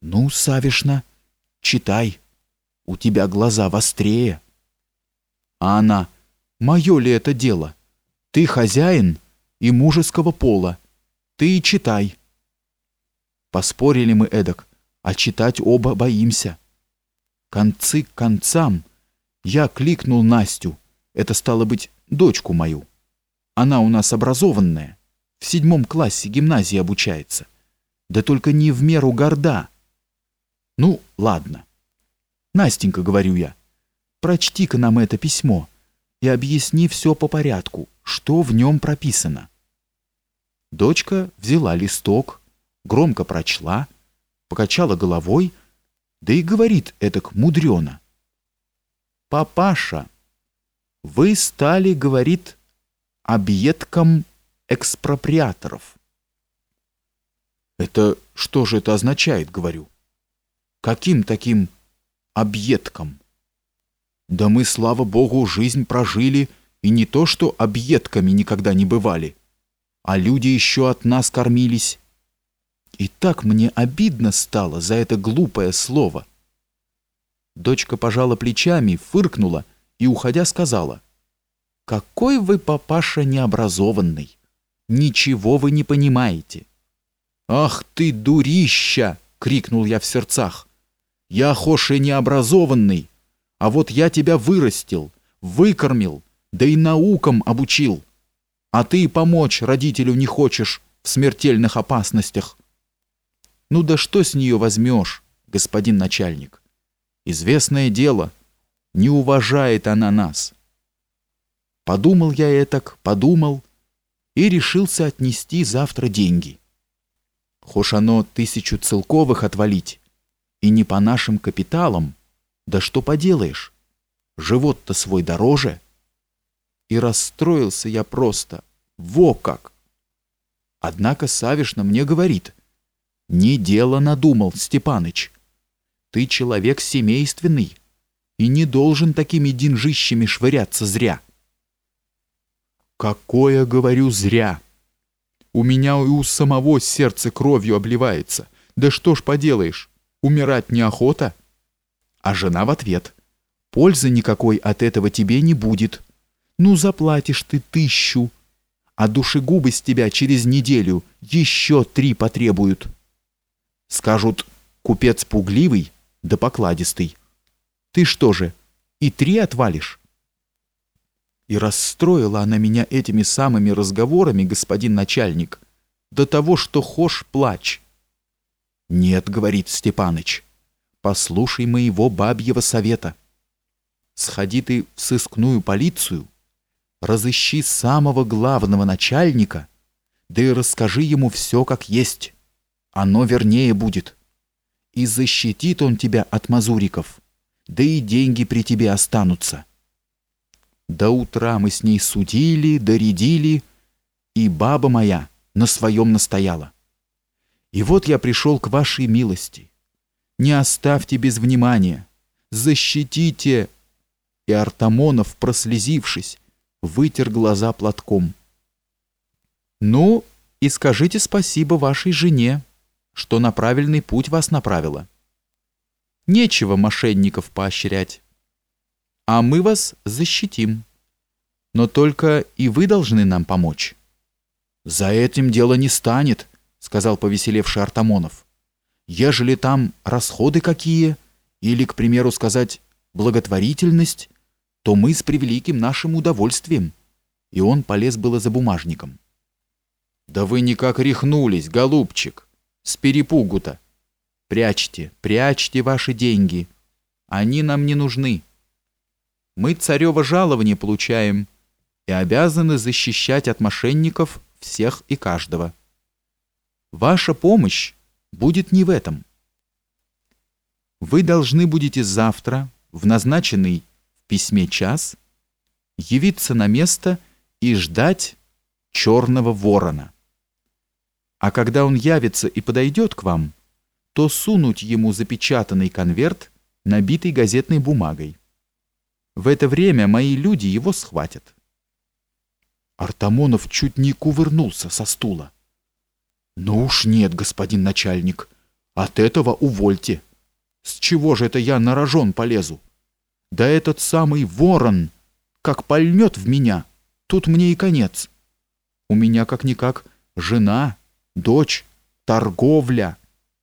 Ну, Савишна, читай. У тебя глаза вострее. А она, мое ли это дело? Ты хозяин и мужеского пола. Ты и читай. Поспорили мы эдак, а читать оба боимся. Концы к концам. Я кликнул Настю, это стало быть дочку мою. Она у нас образованная, в седьмом классе гимназии обучается. Да только не в меру горда. Ну, ладно. Настенька, говорю я, прочти-ка нам это письмо и объясни все по порядку, что в нем прописано. Дочка взяла листок, громко прочла, покачала головой, да и говорит этак мудрено. «Папаша, вы стали, — говорит, — объедком экспроприаторов». «Это что же это означает, — говорю? Каким таким объедком?» «Да мы, слава богу, жизнь прожили, и не то что объедками никогда не бывали, а люди еще от нас кормились». И так мне обидно стало за это глупое слово. Дочка пожала плечами, фыркнула и, уходя, сказала, «Какой вы, папаша, необразованный! Ничего вы не понимаете!» «Ах ты, дурища!» — крикнул я в сердцах. «Я, хоше, необразованный, а вот я тебя вырастил, выкормил, да и наукам обучил. А ты помочь родителю не хочешь в смертельных опасностях. Ну да что с нее возьмешь, господин начальник? Известное дело, не уважает она нас. Подумал я этак, подумал, и решился отнести завтра деньги. Хошь оно тысячу целковых отвалить, и не по нашим капиталам, да что поделаешь, живот-то свой дороже. И расстроился я просто, во как! Однако Савишна мне говорит — не дело надумал, Степаныч. Ты человек семейственный и не должен такими деньжищами швыряться зря. Какое, говорю, зря. У меня и у самого сердце кровью обливается. Да что ж поделаешь, умирать неохота. А жена в ответ. Пользы никакой от этого тебе не будет. Ну, заплатишь ты тысячу, а душегубы с тебя через неделю еще три потребуют. Скажут, купец пугливый да покладистый. Ты что же, и три отвалишь? И расстроила она меня этими самыми разговорами, господин начальник, до того, что хошь плачь. Нет, говорит Степаныч, послушай моего бабьего совета. Сходи ты в сыскную полицию, разыщи самого главного начальника, да и расскажи ему все как есть оно вернее будет. И защитит он тебя от мазуриков, да и деньги при тебе останутся. До утра мы с ней судили, доредили, и баба моя на своем настояла. И вот я пришел к вашей милости. Не оставьте без внимания, защитите. И Артамонов, прослезившись, вытер глаза платком. Ну, и скажите спасибо вашей жене что на правильный путь вас направила. Нечего мошенников поощрять. А мы вас защитим. Но только и вы должны нам помочь. За этим дело не станет, сказал повеселевший Артамонов. Ежели там расходы какие, или, к примеру, сказать, благотворительность, то мы с превеликим нашим удовольствием. И он полез было за бумажником. Да вы никак рехнулись, голубчик, с перепугу-то. Прячьте, прячьте ваши деньги. Они нам не нужны. Мы царево жалование получаем и обязаны защищать от мошенников всех и каждого. Ваша помощь будет не в этом. Вы должны будете завтра, в назначенный в письме час, явиться на место и ждать черного ворона. А когда он явится и подойдет к вам, то сунуть ему запечатанный конверт, набитый газетной бумагой. В это время мои люди его схватят. Артамонов чуть не кувырнулся со стула. «Ну уж нет, господин начальник, От этого увольте. С чего же это я на рожон полезу? Да этот самый ворон, как пальнет в меня, тут мне и конец. У меня как-никак жена, дочь, торговля.